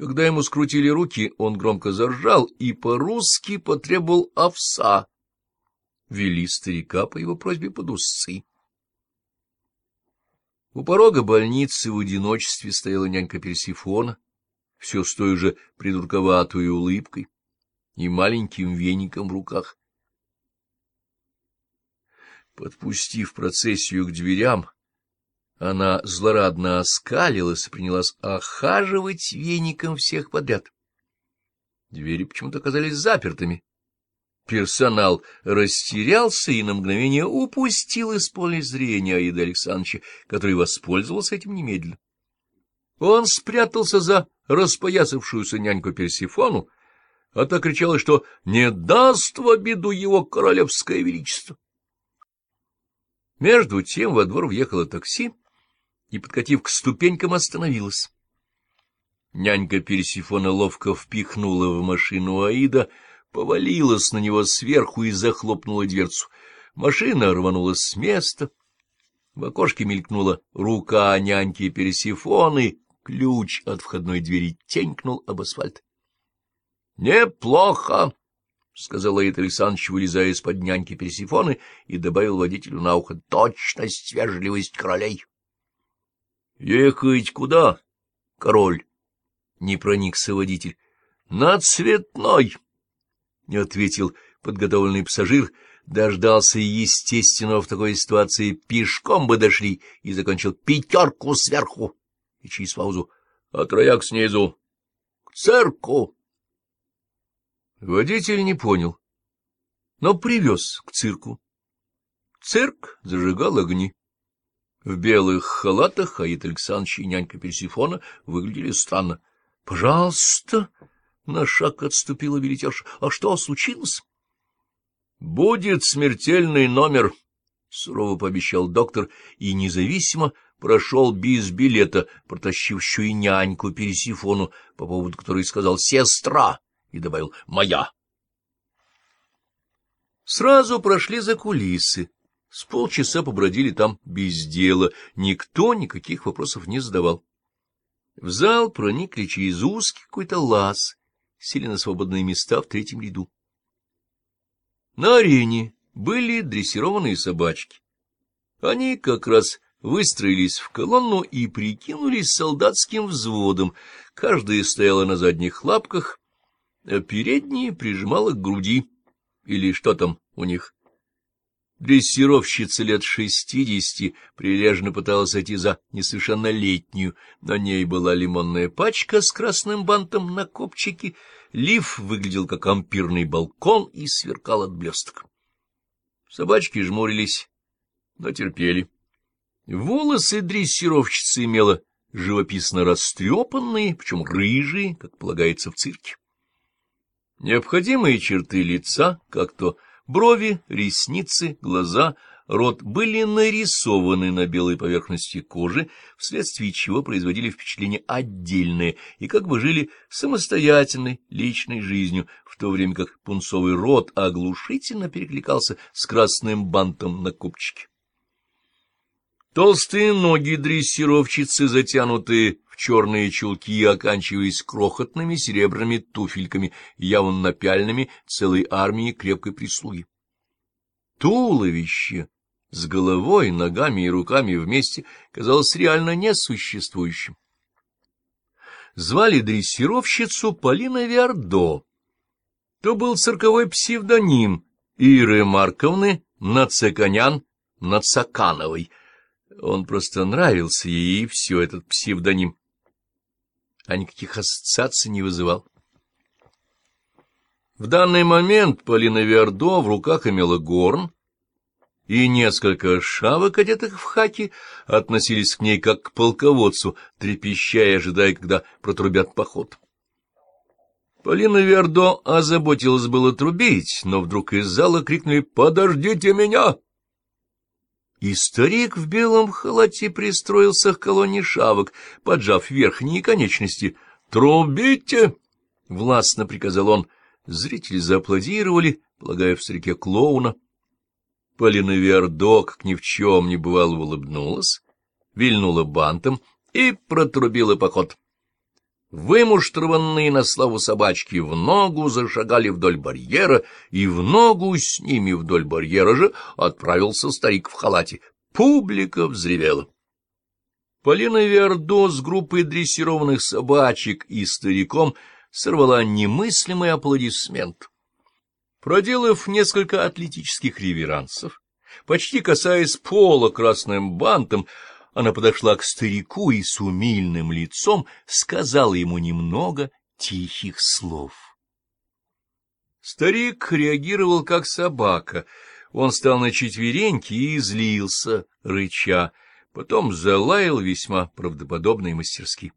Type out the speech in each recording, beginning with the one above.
Когда ему скрутили руки, он громко заржал и по-русски потребовал овса. Вели старика по его просьбе под усы. У порога больницы в одиночестве стояла нянька Персифона, все с той же придурковатой улыбкой и маленьким веником в руках. Подпустив процессию к дверям, она злорадно оскалилась и принялась охаживать веником всех подряд. Двери почему-то оказались запертыми. Персонал растерялся и на мгновение упустил из поля зрения Аида Александровича, который воспользовался этим немедленно. Он спрятался за распоясавшуюся няньку Персифону, а та кричала, что не даст в обиду его королевское величество. Между тем во двор въехало такси и, подкатив к ступенькам, остановилась. Нянька Персифона ловко впихнула в машину Аида, повалилась на него сверху и захлопнула дверцу. Машина рванулась с места. В окошке мелькнула рука няньки Персифоны, ключ от входной двери тенькнул об асфальт. — Неплохо! — сказал Аид Александрович, вылезая из-под няньки Персифоны, и добавил водителю на ухо точность, вежливость королей. — Ехать куда, король? — не проникся водитель. — На цветной! — не ответил подготовленный пассажир, дождался естественного в такой ситуации пешком бы дошли и закончил пятерку сверху. И через паузу — а трояк снизу. — К цирку! Водитель не понял, но привез к цирку. Цирк зажигал огни. В белых халатах Аид Александрович и нянька Персифона выглядели странно. — Пожалуйста! — на шаг отступила билетерша. — А что случилось? — Будет смертельный номер, — сурово пообещал доктор, и независимо прошел без билета, протащив еще и няньку Персифону, по поводу которой сказал «сестра» и добавил «моя». Сразу прошли за кулисы. С полчаса побродили там без дела, никто никаких вопросов не задавал. В зал проникли через узкий какой-то лаз, сели на свободные места в третьем ряду. На арене были дрессированные собачки. Они как раз выстроились в колонну и прикинулись солдатским взводом. Каждая стояла на задних лапках, а передние прижимала к груди, или что там у них. Дрессировщица лет шестидесяти прилежно пыталась идти за несовершеннолетнюю. На ней была лимонная пачка с красным бантом на копчике. Лиф выглядел как ампирный балкон и сверкал от блесток. Собачки жмурились, но терпели. Волосы дрессировщицы имела живописно растрепанные, причем рыжие, как полагается в цирке. Необходимые черты лица, как то брови, ресницы, глаза, рот, были нарисованы на белой поверхности кожи, вследствие чего производили впечатление отдельное и как бы жили самостоятельной личной жизнью, в то время как пунцовый рот оглушительно перекликался с красным бантом на копчике. Толстые ноги дрессировщицы, затянутые в черные чулки, оканчиваясь крохотными серебряными туфельками, явно напяльными целой армии крепкой прислуги. Туловище с головой, ногами и руками вместе казалось реально несуществующим. Звали дрессировщицу Полина Виардо. То был цирковой псевдоним Иры Марковны Нацеканян Нацакановой — он просто нравился ей, и все, этот псевдоним. А никаких ассоциаций не вызывал. В данный момент Полина Вердо в руках имела горн, и несколько шавок, одетых в хаки, относились к ней как к полководцу, трепещая, ожидая, когда протрубят поход. Полина Вердо озаботилась было трубить, но вдруг из зала крикнули «Подождите меня!» И старик в белом халате пристроился к колонне шавок, поджав верхние конечности. «Трубите!» — властно приказал он. Зрители зааплодировали, полагая в старике клоуна. Полина Вердо, как ни в чем не бывало, улыбнулась, вильнула бантом и протрубила поход. Вымуштрованные на славу собачки в ногу зашагали вдоль барьера, и в ногу с ними вдоль барьера же отправился старик в халате. Публика взревела. Полина Вердо с группой дрессированных собачек и стариком сорвала немыслимый аплодисмент. Проделав несколько атлетических реверансов, почти касаясь пола красным бантом, она подошла к старику и с умильным лицом сказала ему немного тихих слов. Старик реагировал как собака. Он стал на четвереньки и излился, рыча. Потом залаял весьма правдоподобно и мастерски.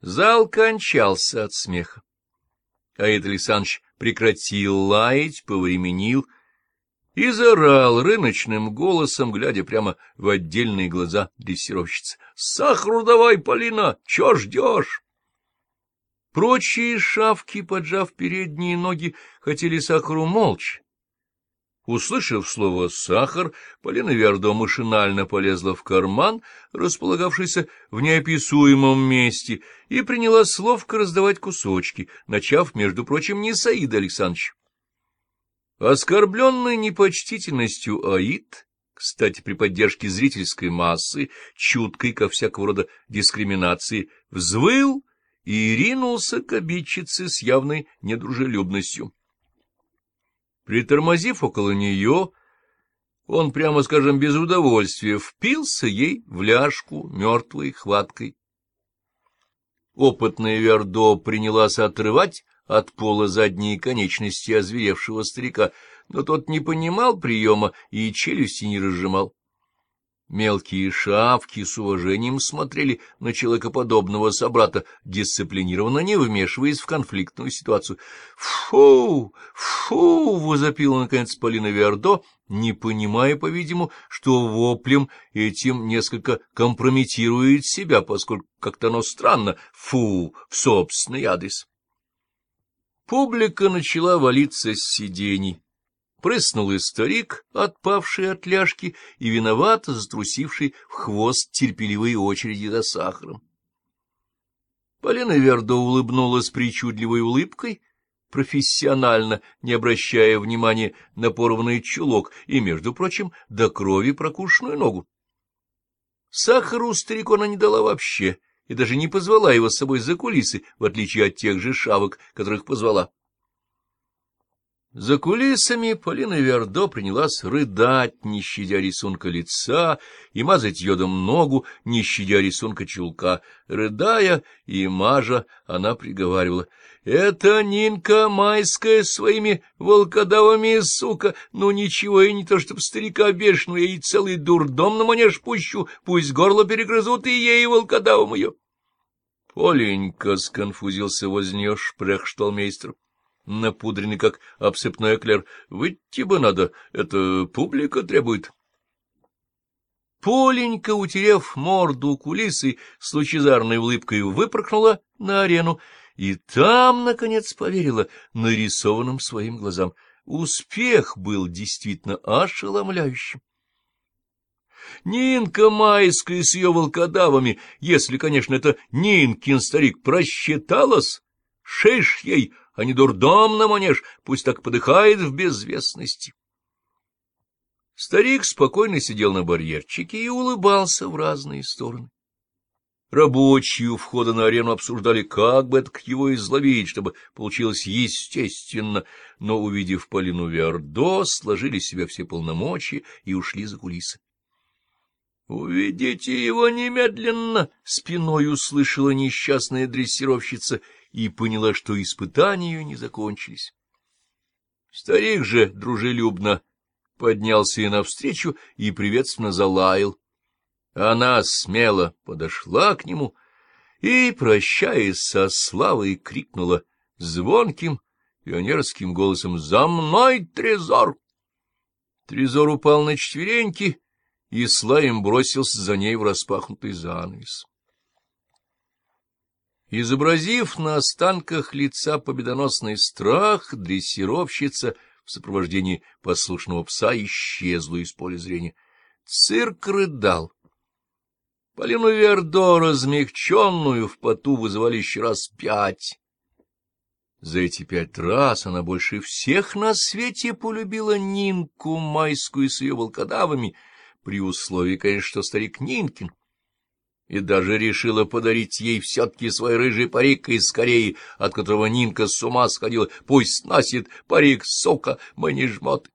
Зал кончался от смеха. Аид Александрович прекратил лаять, повременил и заорал рыночным голосом, глядя прямо в отдельные глаза дрессировщицы. — Сахару давай, Полина, чё ждешь? Прочие шавки, поджав передние ноги, хотели сахару молча. Услышав слово «сахар», Полина Вердо машинально полезла в карман, располагавшийся в неописуемом месте, и приняла словко раздавать кусочки, начав, между прочим, не Саида Александрович. Оскорбленный непочтительностью Аид, кстати, при поддержке зрительской массы, чуткой ко всякого рода дискриминации, взвыл и ринулся к обидчице с явной недружелюбностью. Притормозив около нее, он, прямо скажем, без удовольствия впился ей в ляжку мертвой хваткой. Опытная Вердо принялась отрывать от пола задние конечности озверевшего старика, но тот не понимал приема и челюсти не разжимал. Мелкие шавки с уважением смотрели на человекоподобного собрата, дисциплинированно не вмешиваясь в конфликтную ситуацию. «Фу! Фу!» — возопила, наконец, Полина Вердо, не понимая, по-видимому, что воплем этим несколько компрометирует себя, поскольку как-то оно странно «фу» в собственный адрес. Публика начала валиться с сидений. Прыснул и старик, отпавший от ляжки и виновато затрусивший в хвост терпеливой очереди за сахаром. Полина Вердо улыбнулась причудливой улыбкой, профессионально, не обращая внимания на порванный чулок и, между прочим, до крови прокушенную ногу. Сахару старику она не дала вообще, и даже не позвала его с собой за кулисы, в отличие от тех же шавок, которых позвала. За кулисами Полина Вердо принялась рыдать, не щадя рисунка лица, и мазать йодом ногу, не щадя рисунка чулка. Рыдая и мажа, она приговаривала. — Это Нинка Майская своими волкодавами, сука! Ну ничего, и не то чтоб старика бешеную, я ей целый дурдом на манеж пущу, пусть горло перегрызут и ей волкодавом ее. — Поленька, — сконфузился возле нее шпрехшталмейстер. — напудренный, как обсыпной эклер. Выйти бы надо, это публика требует. Поленька, утерев морду кулисы, с лучезарной улыбкой выпорхнула на арену, и там, наконец, поверила нарисованным своим глазам. Успех был действительно ошеломляющим. Нинка Майская с ее волкодавами, если, конечно, это Нинкин старик, просчиталась, шиш ей, а не дурдом на манеж, пусть так подыхает в безвестности. Старик спокойно сидел на барьерчике и улыбался в разные стороны. Рабочие у входа на арену обсуждали, как бы это его изловить, чтобы получилось естественно, но, увидев Полину Вердо, сложили себе все полномочия и ушли за кулисы. — Уведите его немедленно! — спиной услышала несчастная дрессировщица и поняла, что испытания ее не закончились. Старик же дружелюбно поднялся ей навстречу и приветственно залаял. Она смело подошла к нему и, прощаясь со славой, крикнула звонким пионерским голосом «За мной, Трезор!» Трезор упал на четвереньки и слаем бросился за ней в распахнутый занавес. Изобразив на останках лица победоносный страх, дрессировщица в сопровождении послушного пса исчезла из поля зрения. Цирк рыдал. Полину Вердо, размягченную в поту, вызывали еще раз пять. За эти пять раз она больше всех на свете полюбила Нинку Майскую с ее волкодавами, при условии, конечно, что старик Нинкин, и даже решила подарить ей все-таки свой рыжий парик из Кореи, от которого Нинка с ума сходила. Пусть носит парик, сука, мы не жмот.